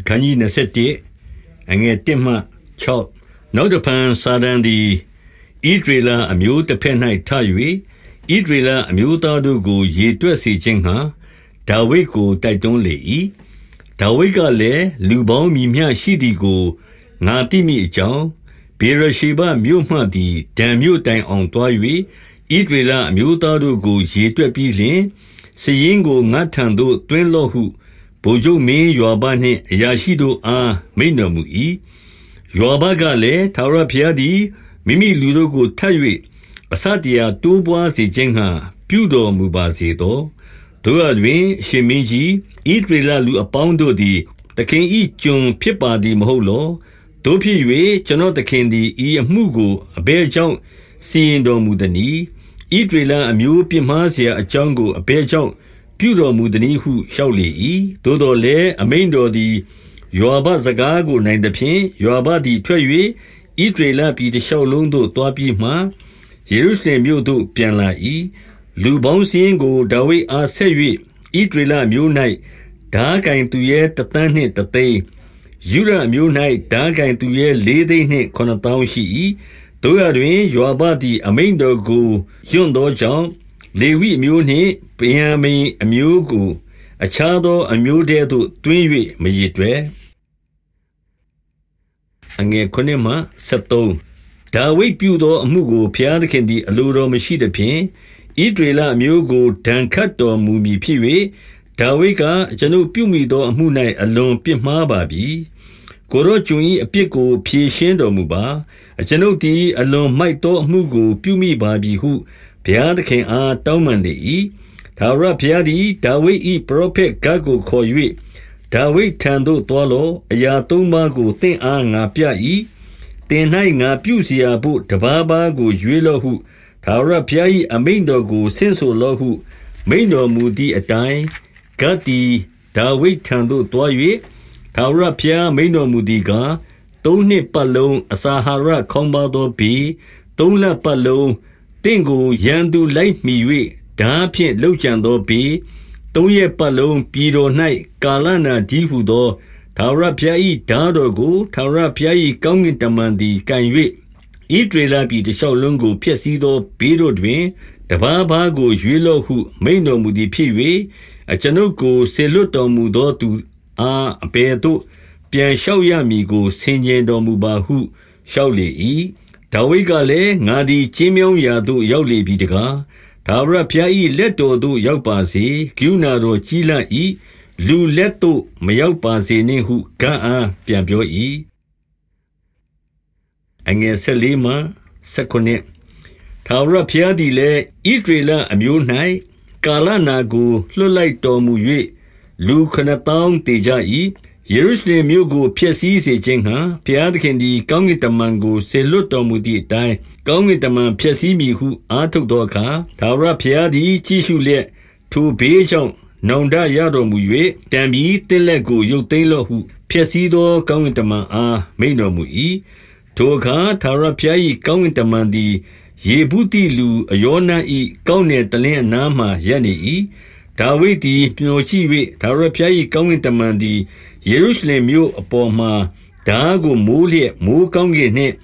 အခန်းကြီး21အငယ်1မှ6နောက်တဖန်စာဒန်သည်ဣဒရေလအမျိုးတစ်ဖက်၌ထ၍ဣဒရေလအမျိုးသားတို့ကို ရေတွက်စေခြင်းဟာဒါဝိဒ်ကိုတိုက်တွန်းလေ၏ဒါဝိဒ်ကလည်းလူပေါင်းမြည်မျှရှိသည်ကိုငါသိမိအကြောင်းဘေရရှိဘမြို့မှသည်ဒံမြို့တိုင်အောင်တွား၍ဣဒရေလအမျိုးသားတို့ကို ရေတွက်ပြီးလျှင်စည်ရင်ကိုငတ်ထံသို့တွင်းလော့ဟု ဗိုလ်ချုပ်မင်းယွာဘနှင့် အရာရှိတို့အား မိန့်တော်မူ၏။ယွာဘကလည်း၊ထာဝရဘုရားသည် မိမိလူတို့ကို ထပ်၍အဆတရာတိုးပွါးစေခြင်းငှါ ပြုတော်မူပါစေသော။သို့ရာတွင် အရှင်မင်းကြီး၊ဣသရေလလူအပေါင်းတို့သည် သခင်၏ကျွန်ဖြစ်ပါသည် မဟုတ်လော။သို့ဖြစ်၍ကျွန်တော်သခင်သည် ဤအမှုကို အဘယ်ကြောင့် စီရင်တော်မူသနည်း။ဣသရေလအမျိုး ပြစ်မှားစရာအကြောင်းကို အဘယ်ကြောင့် ပြုတော်မူသနည်းဟု လျှောက်လေ၏။သို့သော်လည်း အမိန့်တော်သည် ယွာဘစကားကို နိုင်သဖြင့်၊ယွာဘသည်ထွက်၍ဣသရေလပြည်တရှောက်လုံးသို့ သွားပြီးမှ ယေရုရှလင်မြို့သို့ ပြန်လာ၏။လူပေါင်းစာရင်းကို ဒါဝိဒ်အားဆက်၍ဣသရေလအမျိုး၌ထားကိုင်သူရဲတသန်းနှင့်တသိန်း၊ယုဒအမျိုး၌ထားကိုင်သူရဲလေးသိန်းနှင့် ခုနစ်သောင်းရှိ၏။သို့ရာတွင် ယွာဘသည် အမိန့်တော်ကို ရွံ့သောကြောင့် လေဝိအမျိုးနှင့်ဗင်္ယာမိန်အမျိုးကို အခြားသောအမျိုးထဲသို့သွင်း၍မရေတွက်။ဒါဝိဒ်ပြုသောအမှုကိုဘုရားသခင်သည်အလိုတော်မရှိသဖြင့်၊ဣသရေလအမျိုးကိုဒဏ်ခတ်တော်မူမည်ဖြစ်၍၊ဒါဝိဒ်ကအကျွန်ုပ်ပြုမိသောအမှု၌အလွန်ပြစ်မှားပါပြီ။ကိုယ်တော်ကျွန်၏အပြစ်ကိုဖြေရှင်းတော်မူပါ။အကျွန်ုပ်သည်အလွန်မိုက်သောအမှုကို ပြုမိပါပြီဟု ဘုရားသခင်အားတောင်းပန်လေ၏။ထာဝရဘုရားသည်ဒါဝိဒ်၏ပရောဖက်ဂဒ်ကိုခေါ်၍၊ဒါဝိဒ်ထံသို့သွားလော့။အရာသုံးပါးကိုသင့်အားငါပြ၏။သင်၌ငါပြုစရာဘို့တပါးပါးကိုရွေးလော့ဟုထာဝရဘုရား၏အမိန့်တော်ကိုဆင့်ဆိုလော့ဟု မိန့်တော်မူသည်အတိုင်း၊ဂဒ်သည်ဒါဝိဒ်ထံသို့သွား၍၊ထာဝရဘုရားမိန့်တော်မူသည်ကား၊သုံးနှစ်ပတ်လုံးအစာအာဟာရခေါင်းပါးသောဘေး၊သုံးလပတ်လုံး သင့်ကိုရန်သူလိုက်မှီ၍ထားဖြင့်လုပ်ကြံသောဘေး၊သုံးရက်ပတ်လုံးပြည်တော်၌ကာလနာတည်းဟူသောထာဝရဘုရား၏ထားတော်ကိုထာဝရဘုရား၏ကောင်းကင်တမန်သည်ကိုင်၍ဣသရေလပြည်တရှောက်လုံးကိုဖျက်ဆီးသောဘေးတို့တွင်တပါးပါးကိုရွေးလော့ဟု မိန့်တော်မူသည်ဖြစ်၍၊အကျွန်ုပ်ကိုစေလွှတ်တော်မူသောသူအားအဘယ်သို့ပြန်လျှောက်ရမည်ကိုဆင်ခြင်တော်မူပါဟုလျှောက်လေ၏။ ဒါဝိဒ်ကလည်း၊ငါသည် ကျဉ်းမြောင်းရာသို့ ရောက်လေပြီတကား။ထာဝရဘုရား၏လက်တော်သို့ ရောက်ပါစေ။ကရုဏာတော်ကြီးလှ၏။လူလက်သို့ မရောက်ပါစေနှင့်ဟု ဂဒ်အားပြန်ပြော၏။ထာဝရဘုရားသည်လည်း၊ဣသရေလအမျိုး၌ကာလနာကို လွှတ်လိုက်တော်မူ၍၊လူခုနစ်သောင်းသေကြ၏ ယေရုရှလင်မြို့ကို ဖျက်ဆီးစေခြင်းငှါ ဘုရားသခင်သည် ကောင်းကင်တမန်ကို စေလွှတ်တော်မူသည်အတိုင်း၊ကောင်းကင်တမန်ဖျက်ဆီးမည်ဟု အားထုတ်သောအခါ၊ထာဝရဘုရားသည် ကြည့်ရှုလျက်၊ထိုဘေးကြောင့် နောင်တရတော်မူ၍၊တန်ပြီ။သင့်လက်ကို ရုပ်သိမ်းလော့ဟု ဖျက်ဆီးသော ကောင်းကင်တမန်အား မိန့်တော်မူ၏။ထိုအခါ ထာဝရဘုရား၏ကောင်းကင်တမန်သည် ယေဗုသိလူ အရောန၏ကောက်နယ်တလင်းအနားမှာ ရပ်နေ၏။ ဒါဝိဒ်သည် မျှော်ကြည့်၍၊ထာဝရဘုရား၏ကောင်းကင်တမန်သည် ယေရုရှလင်မြို့အပေါ်မှာ ထားကိုမိုးလျက် မိုဃ်းကောင်းကင်နှင့်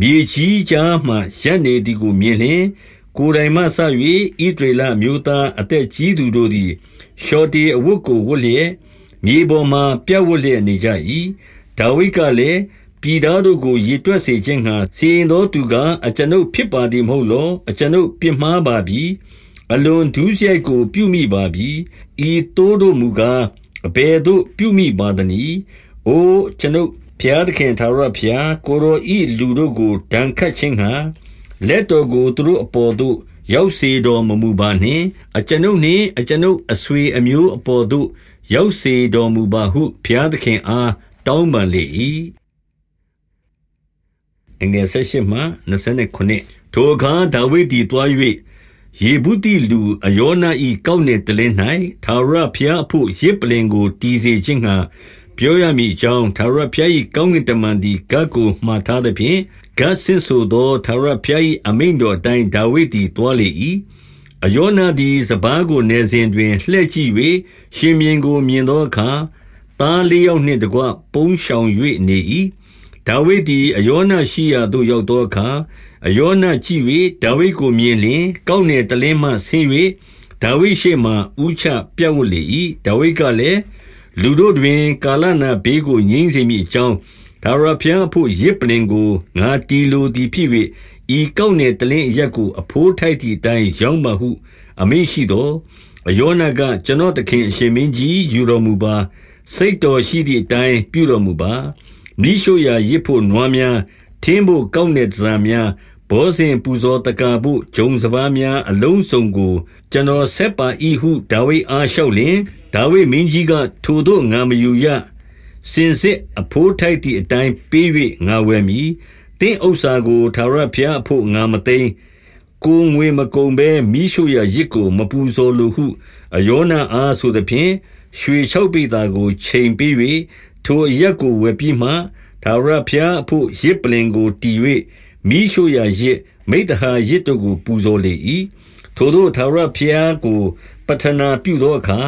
မြေကြီးကြားမှာ ရပ်နေသည်ကို မြင်လျှင်၊ကိုယ်တိုင်မှစ၍ဣသရေလအမျိုးသား အသက်ကြီးသူတို့သည် လျှော်တေအဝတ်ကို ဝတ်လျက် မြေပေါ်မှာ ပြပ်ဝပ်လျက်နေကြ၏။ဒါဝိဒ်ကလည်း၊ပြည်သားတို့ကို ရေတွက်စေခြင်းငှါ စီရင်သောသူကား အကျွန်ုပ်ဖြစ်ပါသည် မဟုတ်လော။အကျွန်ုပ်ပြစ်မှားပါပြီ။ အလွန်ဒုစရိုက်ကို ပြုမိပါပြီ။ဤသို့တို့မူကား အဘယ်သို့ ပြုမိပါသနည်း။အိုအကျွန်ုပ်ဘုရားသခင် ထာဝရဘုရား၊ကိုယ်တော်၏လူတို့ကို ဒဏ်ခတ်ခြင်းငှါ လက်တော်ကို သူတို့အပေါ်သို့ ရောက်စေတော်မမူပါနှင့်။အကျွန်ုပ်နှင့် အကျွန်ုပ်အဆွေအမျိုးအပေါ်သို့ ရောက်စေတော်မူပါဟု ဘုရားသခင်အား တောင်းပန်လေ၏။ထိုအခါ ဒါဝိဒ်သည် သွား၍ ယေဗုသိလူအရောန၏ကောက်နယ်တလင်း၌ထာဝရဘုရားအဘို့ယဇ်ပလ္လင်ကိုတည်စေခြင်းငှါပြောရမည်အကြောင်း၊ထာဝရဘုရား၏ကောင်းကင်တမန်သည်ဂဒ်ကိုမှာထားသဖြင့်၊ဂဒ်ဆင့်ဆိုသောထာဝရဘုရား၏အမိန့်တော်အတိုင်းဒါဝိဒ်သည်သွားလေ၏။အရောနသည်စပါးကိုနယ်စဉ်တွင်လှည့်ကြည့်၍ရှင်ဘုရင်ကိုမြင်သောအခါ၊သသားလေးယောက်နှင့်တကွပုန်းရှောင်၍နေ၏ ဒါဝိဒ်သည်အယောနရှိရာသို့ ရောက်သောအခါအယောနကြည့်၍ဒါဝိဒ်ကိုမြင်လျင် ကောက်နယ်တလင်းမှဆင်း၍ဒါဝိဒ်ရှေ့မှဥချပြတ်ဝတ်လေ၏ဒါဝိဒ်ကလည်း လူတို့တွင် ကာလနာဘေးကို ငြိမ့်စေမည်အကြောင်းဒါရဖျားဖို့ရစ်ပလင်ကို ငါတီလိုသည်ဖြစ်၍ဤကောက်နယ်တလင်းအရက်ကိုအဖိုးထိုက်သည့်အတိုင်း ရောင်းပါဟု အမိန့်ရှိသောအယောနက ကျွန်တော်သခင် အရှင်မင်းကြီး ယူတော်မူပါ စိတ်တော်ရှိသည့်အတိုင်း ပြုတော်မူပါ မိရှုရာရစ်ဖို့နွားများထင်းဖို့ကောက်နယ်တစားများဘောဇင်ပူဇော်တကာဖို့ဂျုံစပားများအလုံးစုံကို ကျွန်တော်ဆက်ပါဤဟုဒါဝိဒ်အားလျှောက်လျင်ဒါဝိဒ်မင်းကြီးကထိုတို့ငါမယူရစင်စစ်အဖိုးထိုက်သည့်အတိုင်းပေး၍ငါဝယ်မည်တင်းဥစ္စာကိုသာရဖျားဖို့ငါမသိမ်းကိုငွေမကုံဘဲမိရှုရရစ်ကိုမပူဇော်လိုဟု အယောနာအားဆိုသည်ဖြင့်ရွှေ၆ပိသာကိုချိန်ပေး၍ ထိုအရက်ကိုဝယ်ပြီးမှသာရဖျားအဖို့ရစ်ပလင်ကိုတီ၍မိရှုရာရစ်မိတ္တဟာရစ်တို့ကို ပူဇော်လေ၏ထိုတို့သာရဖျားကိုပထနာပြုသောအခါ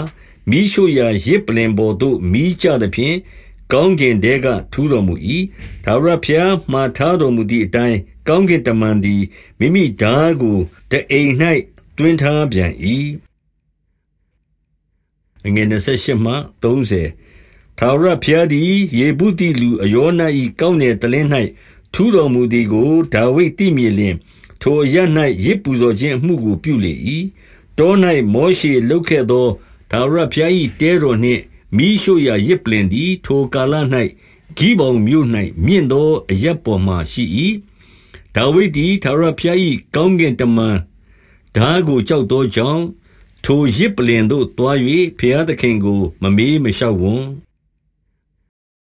မိရှုရာရစ်ပလင်ပေါ်သို့မိကြသည်ဖြင့် ကောင်းကင်တဲက ထူတော်မူ၏ဒါဝရဖျားမှားထားတော်မူသည့်အတိုင်း ကောင်းကင်တမန်သည် မိမိဓာကိုတအိမ်၌တွင်ထားပြန်၏အငယ်28မှ30 ထာဝရဘုရားသည် ယေဗုတိလူအယောန၏ကောင်းနယ်တလင်း၌ထူတော်မူသည်ကို ဒါဝိဒ်သိမြင်လျင် ထိုအရ၌ရစ်ပူဇော်ခြင်းအမှုကို ပြုလေ၏တော၌မောရှေလုတ်ခဲ့သော ထာဝရဘုရား၏တဲတော်နှင့်မိရှုရာရစ်ပလင်သည် ထိုကာလ၌ဂိဗောင်မြို့၌မြင့်သောအရက်ပေါ်မှရှိ၏ဒါဝိဒ်သည် ထာဝရဘုရား၏ကောင်းကင်တမန်ဓာကို ကြောက်သောကြောင့် ထိုရစ်ပလင်သို့တွား၍ဘုရားသခင်ကို မမေးမလျှောက်ဝံ့